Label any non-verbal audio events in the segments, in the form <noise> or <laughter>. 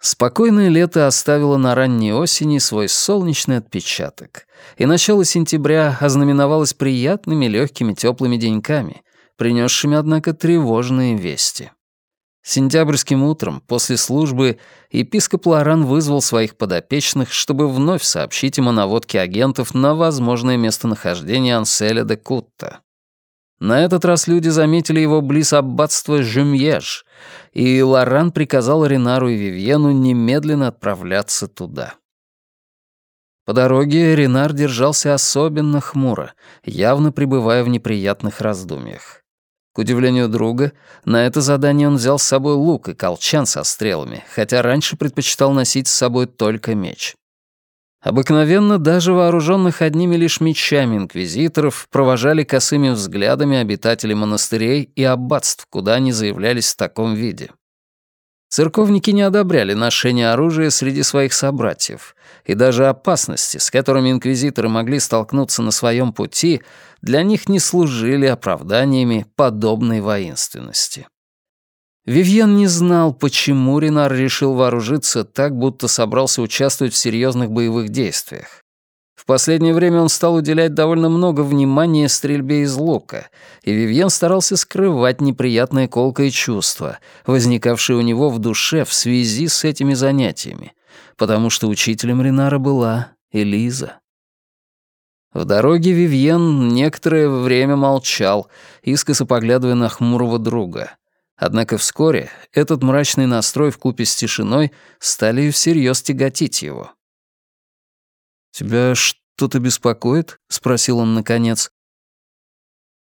Спокойное лето оставило на ранней осени свой солнечный отпечаток, и начало сентября ознаменовалось приятными легкими теплыми деньками, принесшими, однако, тревожные вести. Сентябрьским утром, после службы, епископ Лоран вызвал своих подопечных, чтобы вновь сообщить им о наводке агентов на возможное местонахождение Анселя де Кутта. На этот раз люди заметили его близ аббатства Жюмьеж, и Лоран приказал Ренару и Вивьену немедленно отправляться туда. По дороге Ренар держался особенно хмуро, явно пребывая в неприятных раздумьях. К удивлению друга, на это задание он взял с собой лук и колчан со стрелами, хотя раньше предпочитал носить с собой только меч. Обыкновенно даже вооруженных одними лишь мечами инквизиторов провожали косыми взглядами обитатели монастырей и аббатств, куда они заявлялись в таком виде. Церковники не одобряли ношение оружия среди своих собратьев, и даже опасности, с которыми инквизиторы могли столкнуться на своем пути, для них не служили оправданиями подобной воинственности. Вивьен не знал, почему Ренар решил вооружиться так, будто собрался участвовать в серьезных боевых действиях. В последнее время он стал уделять довольно много внимания стрельбе из лука, и Вивьен старался скрывать неприятное колкое чувство, возникавшее у него в душе в связи с этими занятиями, потому что учителем Ренара была Элиза. В дороге Вивьен некоторое время молчал, искоса поглядывая на хмурого друга — Однако вскоре этот мрачный настрой вкупе с тишиной стали всерьез тяготить его. «Тебя что-то беспокоит?» — спросил он наконец.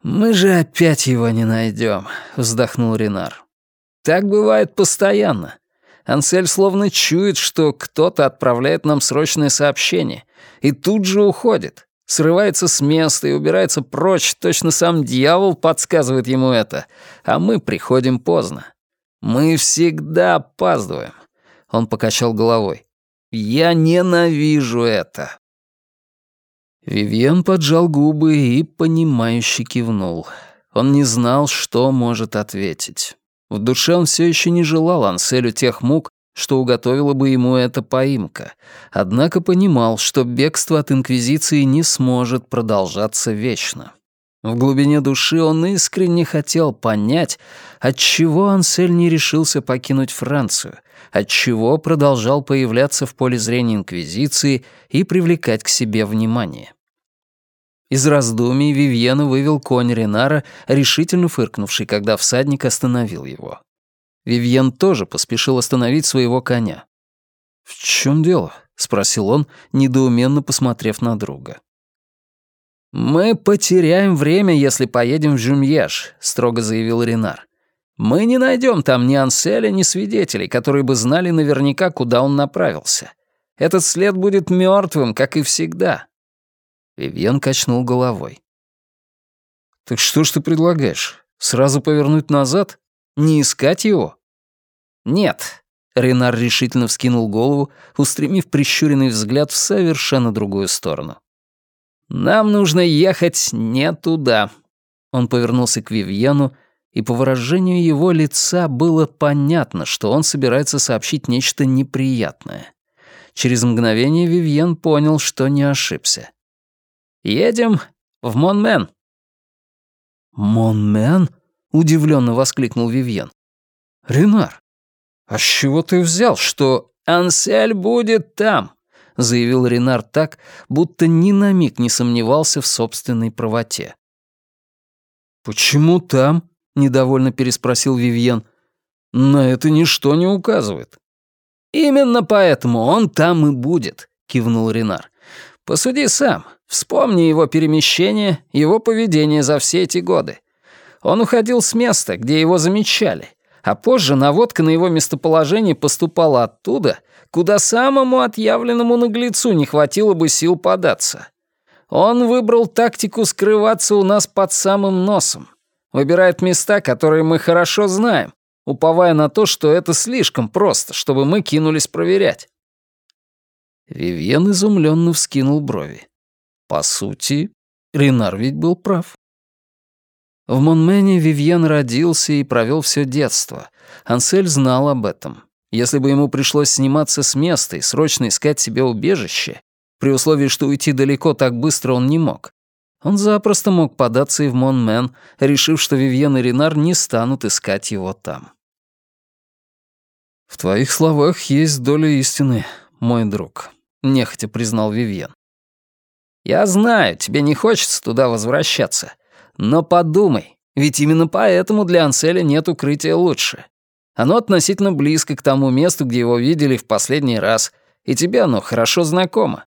«Мы же опять его не найдем», — вздохнул Ренар. «Так бывает постоянно. Ансель словно чует, что кто-то отправляет нам срочное сообщение, и тут же уходит срывается с места и убирается прочь, точно сам дьявол подсказывает ему это, а мы приходим поздно. Мы всегда опаздываем. Он покачал головой. Я ненавижу это. Вивьен поджал губы и, понимающе кивнул. Он не знал, что может ответить. В душе он все еще не желал Анселю тех мук, что уготовила бы ему эта поимка, однако понимал, что бегство от Инквизиции не сможет продолжаться вечно. В глубине души он искренне хотел понять, отчего Ансель не решился покинуть Францию, отчего продолжал появляться в поле зрения Инквизиции и привлекать к себе внимание. Из раздумий Вивьена вывел конь Ренара, решительно фыркнувший, когда всадник остановил его. Вивьен тоже поспешил остановить своего коня. «В чем дело?» — спросил он, недоуменно посмотрев на друга. «Мы потеряем время, если поедем в Жюмьеш», — строго заявил Ренар. «Мы не найдем там ни Анселя, ни свидетелей, которые бы знали наверняка, куда он направился. Этот след будет мертвым, как и всегда». Вивьен качнул головой. «Так что ж ты предлагаешь? Сразу повернуть назад? Не искать его? Нет. Ренар решительно вскинул голову, устремив прищуренный взгляд в совершенно другую сторону. «Нам нужно ехать не туда». Он повернулся к Вивьену, и по выражению его лица было понятно, что он собирается сообщить нечто неприятное. Через мгновение Вивьен понял, что не ошибся. «Едем в Монмен». «Монмен?» удивленно воскликнул Вивьен. «Ренар, а с чего ты взял, что Ансель будет там?» Заявил Ренар так, будто ни на миг не сомневался в собственной правоте. «Почему там?» — недовольно переспросил Вивьен. «На это ничто не указывает». «Именно поэтому он там и будет», — кивнул Ренар. «Посуди сам, вспомни его перемещение, его поведение за все эти годы. Он уходил с места, где его замечали, а позже наводка на его местоположение поступала оттуда, куда самому отъявленному наглецу не хватило бы сил податься. Он выбрал тактику скрываться у нас под самым носом. Выбирает места, которые мы хорошо знаем, уповая на то, что это слишком просто, чтобы мы кинулись проверять. Вивьен изумленно вскинул брови. По сути, Ренар ведь был прав. В Монмене Вивьен родился и провел все детство. Ансель знал об этом. Если бы ему пришлось сниматься с места и срочно искать себе убежище, при условии, что уйти далеко так быстро он не мог, он запросто мог податься и в Монмен, решив, что Вивьен и Ренар не станут искать его там. «В твоих словах есть доля истины, мой друг», — нехотя признал Вивьен. «Я знаю, тебе не хочется туда возвращаться. Но подумай, ведь именно поэтому для Анселя нет укрытия лучше. Оно относительно близко к тому месту, где его видели в последний раз, и тебе оно хорошо знакомо.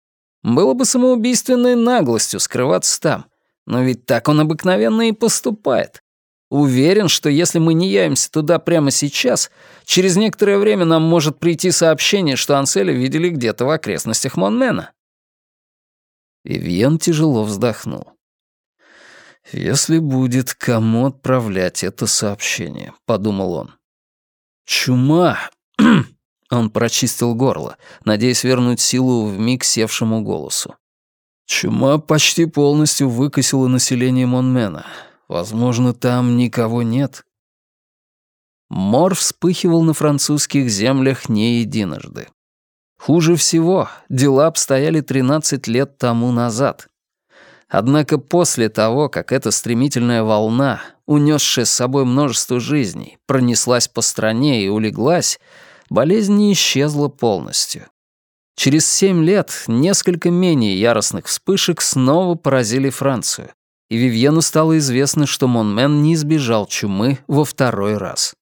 Было бы самоубийственной наглостью скрываться там, но ведь так он обыкновенно и поступает. Уверен, что если мы не явимся туда прямо сейчас, через некоторое время нам может прийти сообщение, что Анселя видели где-то в окрестностях Монмена. Вивьен тяжело вздохнул. «Если будет кому отправлять это сообщение», — подумал он. «Чума!» <clears throat> Он прочистил горло, надеясь вернуть силу в миг севшему голосу. Чума почти полностью выкосила население Монмена. Возможно, там никого нет. Мор вспыхивал на французских землях не единожды. Хуже всего, дела обстояли 13 лет тому назад. Однако после того, как эта стремительная волна, унесшая с собой множество жизней, пронеслась по стране и улеглась, болезнь не исчезла полностью. Через семь лет несколько менее яростных вспышек снова поразили Францию, и Вивьену стало известно, что Монмен не избежал чумы во второй раз.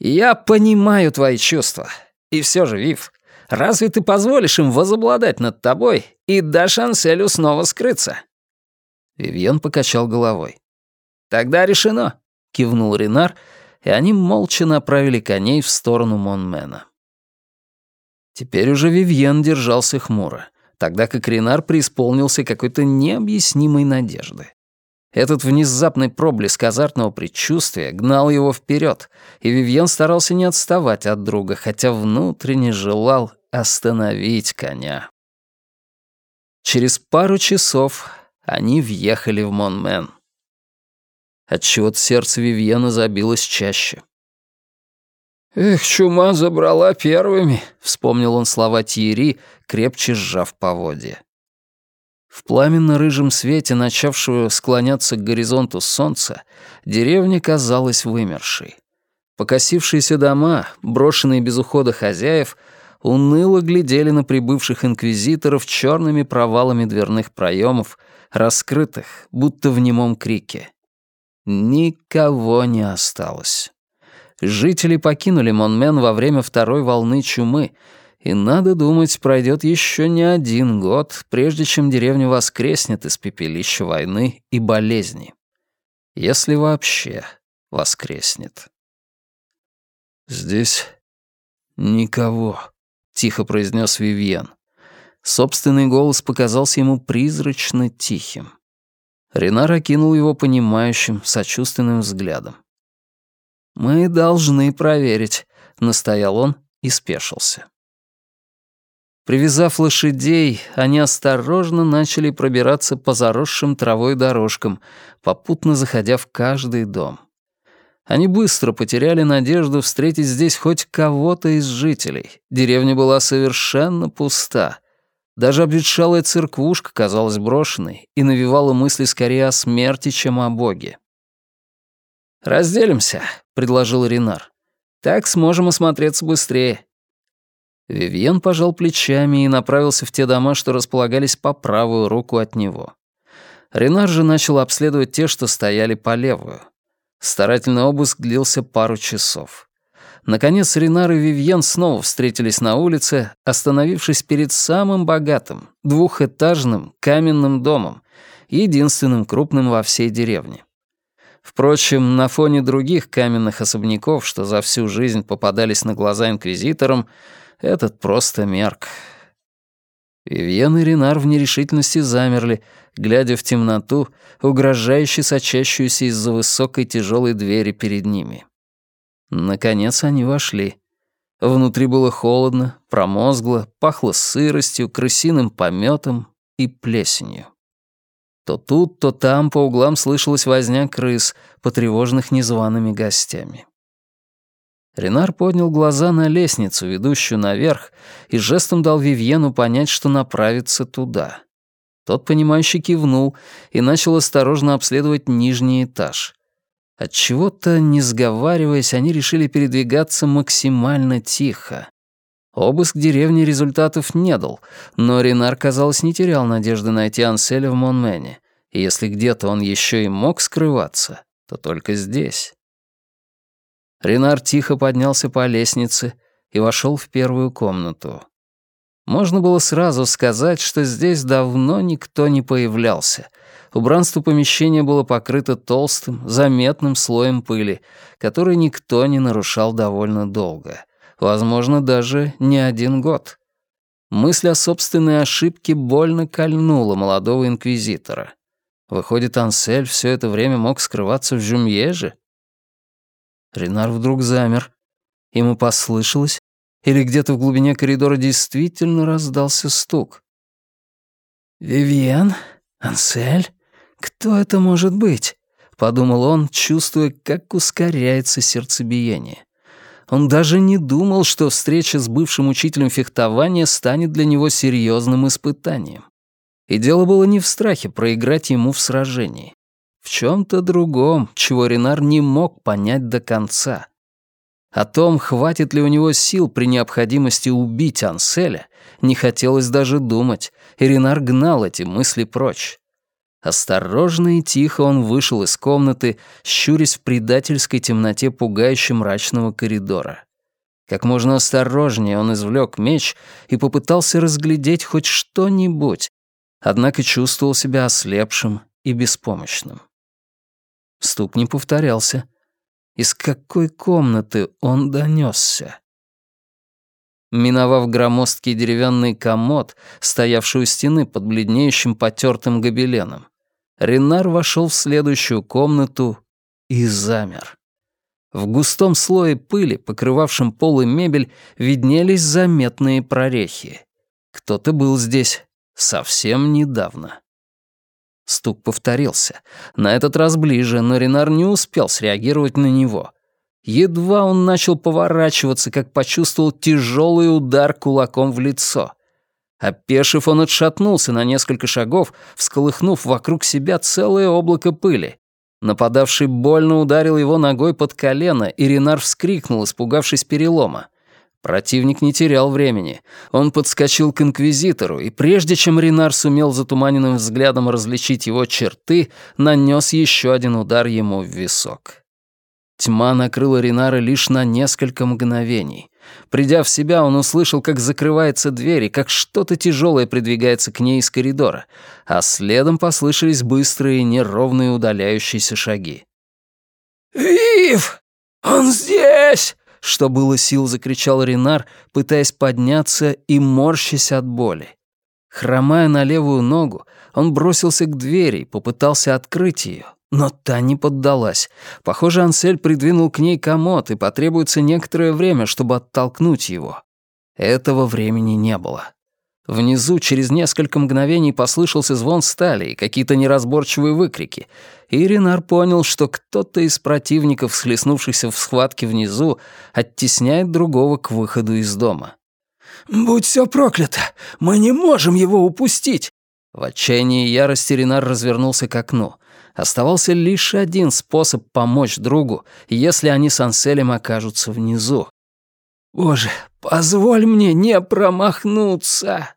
«Я понимаю твои чувства. И все же, Вив, разве ты позволишь им возобладать над тобой и дашь Анселю снова скрыться?» Вивьен покачал головой. «Тогда решено», — кивнул Ренар, и они молча направили коней в сторону Монмена. Теперь уже Вивьен держался хмуро, тогда как Ренар преисполнился какой-то необъяснимой надежды. Этот внезапный проблеск азартного предчувствия гнал его вперед, и Вивьен старался не отставать от друга, хотя внутренне желал остановить коня. Через пару часов они въехали в Монмен. Отчего-то сердце Вивьена забилось чаще. «Эх, чума забрала первыми», — вспомнил он слова Тьерри, крепче сжав поводья. В пламенно-рыжем свете, начавшего склоняться к горизонту солнца, деревня казалась вымершей. Покосившиеся дома, брошенные без ухода хозяев, уныло глядели на прибывших инквизиторов черными провалами дверных проемов, раскрытых, будто в немом крике. Никого не осталось. Жители покинули Монмен во время второй волны чумы, и, надо думать, пройдет еще не один год, прежде чем деревня воскреснет из пепелища войны и болезни. Если вообще воскреснет. «Здесь никого», — тихо произнес Вивьен. Собственный голос показался ему призрачно тихим. Ренар окинул его понимающим, сочувственным взглядом. «Мы должны проверить», — настоял он и спешился. Привязав лошадей, они осторожно начали пробираться по заросшим травой дорожкам, попутно заходя в каждый дом. Они быстро потеряли надежду встретить здесь хоть кого-то из жителей. Деревня была совершенно пуста. Даже обветшалая церквушка казалась брошенной и навевала мысли скорее о смерти, чем о Боге. «Разделимся», — предложил Ренар. «Так сможем осмотреться быстрее». Вивьен пожал плечами и направился в те дома, что располагались по правую руку от него. Ренар же начал обследовать те, что стояли по левую. Старательный обыск длился пару часов. Наконец Ренар и Вивьен снова встретились на улице, остановившись перед самым богатым, двухэтажным каменным домом, единственным крупным во всей деревне. Впрочем, на фоне других каменных особняков, что за всю жизнь попадались на глаза инквизиторам, этот просто мерк. Вивьен и Ренар в нерешительности замерли, глядя в темноту, угрожающе сочащуюся из-за высокой тяжелой двери перед ними. Наконец они вошли. Внутри было холодно, промозгло, пахло сыростью, крысиным пометом и плесенью. То тут, то там по углам слышалась возня крыс, потревоженных незваными гостями. Ренар поднял глаза на лестницу, ведущую наверх, и жестом дал Вивьену понять, что направится туда. Тот, понимающе кивнул и начал осторожно обследовать нижний этаж. Отчего-то, не сговариваясь, они решили передвигаться максимально тихо. Обыск деревни результатов не дал, но Ренар, казалось, не терял надежды найти Анселя в Монмене, и если где-то он еще и мог скрываться, то только здесь. Ренар тихо поднялся по лестнице и вошел в первую комнату. Можно было сразу сказать, что здесь давно никто не появлялся. Убранство помещения было покрыто толстым, заметным слоем пыли, который никто не нарушал довольно долго. Возможно, даже не один год. Мысль о собственной ошибке больно кольнула молодого инквизитора. Выходит, Ансель все это время мог скрываться в Жюмьеже? Ренар вдруг замер. Ему послышалось, или где-то в глубине коридора действительно раздался стук. «Вивьен? Ансель? Кто это может быть?» — подумал он, чувствуя, как ускоряется сердцебиение. Он даже не думал, что встреча с бывшим учителем фехтования станет для него серьезным испытанием. И дело было не в страхе проиграть ему в сражении в чем-то другом, чего Ренар не мог понять до конца. О том, хватит ли у него сил при необходимости убить Анселя, не хотелось даже думать, и Ренар гнал эти мысли прочь. Осторожно и тихо он вышел из комнаты, щурясь в предательской темноте пугающе мрачного коридора. Как можно осторожнее он извлек меч и попытался разглядеть хоть что-нибудь, однако чувствовал себя ослепшим и беспомощным. Стук не повторялся. Из какой комнаты он донесся? Миновав громоздкий деревянный комод, стоявший у стены под бледнеющим потертым гобеленом, Ренар вошел в следующую комнату и замер. В густом слое пыли, покрывавшем пол и мебель, виднелись заметные прорехи. Кто-то был здесь совсем недавно. Стук повторился. На этот раз ближе, но Ренар не успел среагировать на него. Едва он начал поворачиваться, как почувствовал тяжелый удар кулаком в лицо. Опешив, он отшатнулся на несколько шагов, всколыхнув вокруг себя целое облако пыли. Нападавший больно ударил его ногой под колено, и Ренар вскрикнул, испугавшись перелома. Противник не терял времени. Он подскочил к инквизитору, и прежде чем Ренар сумел затуманенным взглядом различить его черты, нанес еще один удар ему в висок. Тьма накрыла Ренара лишь на несколько мгновений. Придя в себя, он услышал, как закрывается дверь и как что-то тяжелое придвигается к ней из коридора, а следом послышались быстрые, неровные удаляющиеся шаги. «Вив! Он здесь!» Что было сил, закричал Ренар, пытаясь подняться и морщась от боли. Хромая на левую ногу, он бросился к двери и попытался открыть ее, но та не поддалась. Похоже, Ансель придвинул к ней комод, и потребуется некоторое время, чтобы оттолкнуть его. Этого времени не было. Внизу через несколько мгновений послышался звон стали и какие-то неразборчивые выкрики, и Ренар понял, что кто-то из противников, схлестнувшихся в схватке внизу, оттесняет другого к выходу из дома. «Будь все проклято! Мы не можем его упустить!» В отчаянии и ярости Ренар развернулся к окну. Оставался лишь один способ помочь другу, если они с Анселем окажутся внизу. «Боже, позволь мне не промахнуться!»